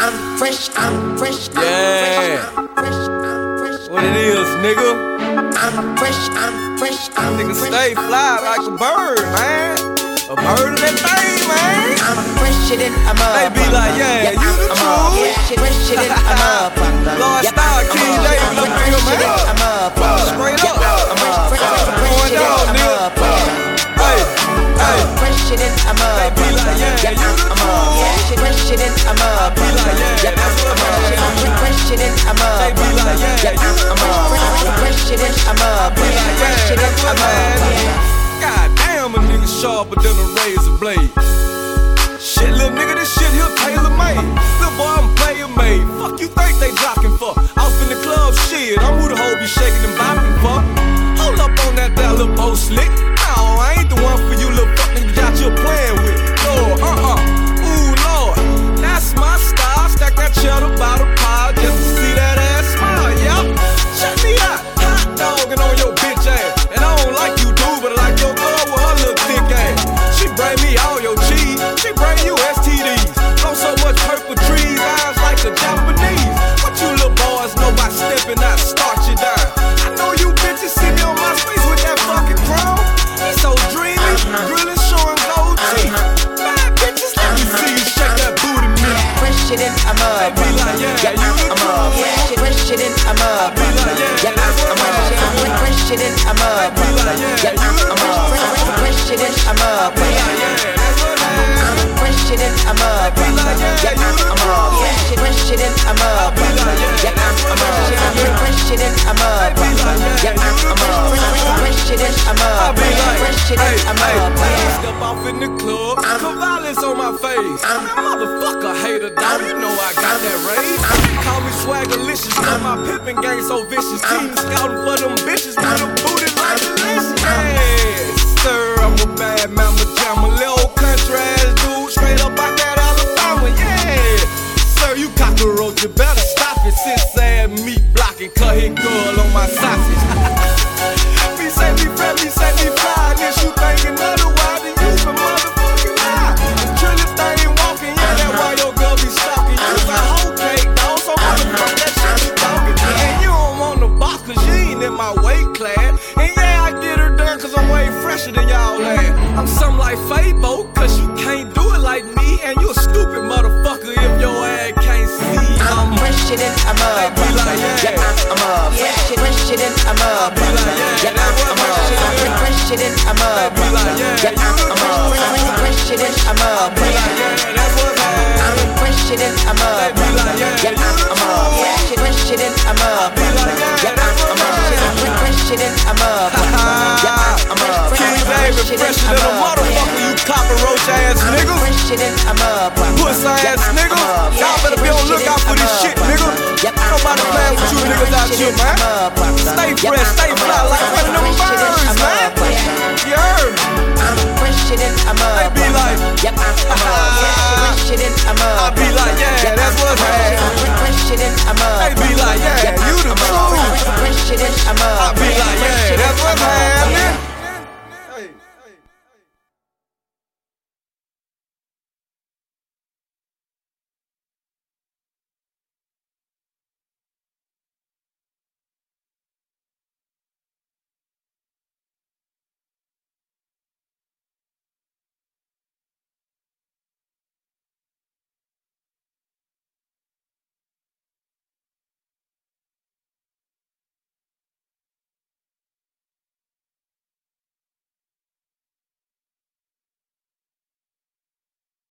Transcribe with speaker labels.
Speaker 1: I'm fresh, I'm fresh, I'm
Speaker 2: Yeah.
Speaker 1: fresh, I'm fresh,
Speaker 2: What it is, nigga?
Speaker 1: I'm fresh, I'm fresh, I'm
Speaker 2: Nigga
Speaker 1: fresh,
Speaker 2: stay fly like a bird, man. A bird in that thing, man.
Speaker 1: I'm fresher than a
Speaker 2: They be like, yeah, you the
Speaker 1: I'm
Speaker 2: truth.
Speaker 1: fresher, than a motherfucker.
Speaker 2: Lord Star,
Speaker 1: I'm
Speaker 2: King
Speaker 1: a-
Speaker 2: David
Speaker 1: I'm
Speaker 2: up in here, man.
Speaker 1: motherfucker.
Speaker 2: Straight up.
Speaker 1: Fresher- fresher than a motherfucker.
Speaker 2: like, yeah,
Speaker 1: Yep,
Speaker 2: that's what
Speaker 1: I'm
Speaker 2: I'm
Speaker 1: fresher- fresher than a
Speaker 2: They be like,
Speaker 1: motherfucker.
Speaker 2: yeah,
Speaker 1: Yep,
Speaker 2: you the
Speaker 1: I'm
Speaker 2: truth.
Speaker 1: fresher- fresher than a
Speaker 2: Be like,
Speaker 1: motherfucker.
Speaker 2: yeah,
Speaker 1: Fresher than
Speaker 2: that's
Speaker 1: a
Speaker 2: what man.
Speaker 1: motherfucker.
Speaker 2: God damn, a nigga sharper than a razor blade. Shit, little nigga, this shit here tailor made. Little boy, I'm player made. Fuck you think they jocking for? Off in the club, shit. I'm who the hoe be shaking and bopping for. Hold up on that, that little bow slick.
Speaker 1: Fresher than a motherfucker.
Speaker 2: like, yeah,
Speaker 1: Yep,
Speaker 2: that's what
Speaker 1: I'm
Speaker 2: I'm
Speaker 1: fresher, fresher than a motherfucker.
Speaker 2: like, yeah,
Speaker 1: Yep,
Speaker 2: you the
Speaker 1: I'm fresher, fresher than a motherfucker.
Speaker 2: Yeah, that's what happened.
Speaker 1: I'm fresher than a motherfucker.
Speaker 2: like, yeah,
Speaker 1: Yep,
Speaker 2: you the
Speaker 1: I'm
Speaker 2: truth.
Speaker 1: fresher, fresher than a motherfucker.
Speaker 2: yeah,
Speaker 1: I'm
Speaker 2: happened.
Speaker 1: fresher, fresher than a motherfucker.
Speaker 2: yeah,
Speaker 1: I'm
Speaker 2: the truth.
Speaker 1: fresher than a
Speaker 2: I be
Speaker 1: motherfucker.
Speaker 2: like,
Speaker 1: Fresher
Speaker 2: hey,
Speaker 1: than a
Speaker 2: hey, step off in the club, some violence on my face. I'm a motherfucker hater, dog. You know I got that rage. Cause my pimpin' gang so vicious. Team scouting for them bitches with a booty like delicious. Yes, sir, I'm a bad mama jamma, little country ass dude, straight up out that Alabama. Yeah, sir, you cockroach, you better stop it. Sis ass meat blocking, cut his girl on my sausage. I'm I'm
Speaker 1: fresher than a
Speaker 2: They be
Speaker 1: motherfucker.
Speaker 2: yeah.
Speaker 1: I'm a fresher, fresher than a motherfucker.
Speaker 2: like, yeah,
Speaker 1: Yep,
Speaker 2: that's what
Speaker 1: I'm a
Speaker 2: I'm
Speaker 1: than a
Speaker 2: be yeah,
Speaker 1: I'm a
Speaker 2: truth.
Speaker 1: fresher than a motherfucker.
Speaker 2: like, yeah, that's what's happening.
Speaker 1: I'm a motherfucker.
Speaker 2: yeah,
Speaker 1: I'm
Speaker 2: the
Speaker 1: a
Speaker 2: truth.
Speaker 1: fresher, fresher than a motherfucker.
Speaker 2: yeah,
Speaker 1: I'm a
Speaker 2: I'm
Speaker 1: than a
Speaker 2: shit Fresher than a motherfucker, you cockroach ass nigga. I'm
Speaker 1: up.
Speaker 2: Ass nigga. Y'all better be on lookout for this shit, nigga. Nobody playing with you niggas out here, man. Stay fresh, stay fly like one of them birds, man. You heard shit in,
Speaker 1: I'm up. I be
Speaker 2: like, yep,
Speaker 1: I'm up. shit in, I'm up.
Speaker 2: I be like,
Speaker 1: yeah, that's what's happening. Shit in, I'm up. I be like, yeah, you the truth. Shit in, I'm up.
Speaker 2: I be
Speaker 1: like, yeah, that's what's happening.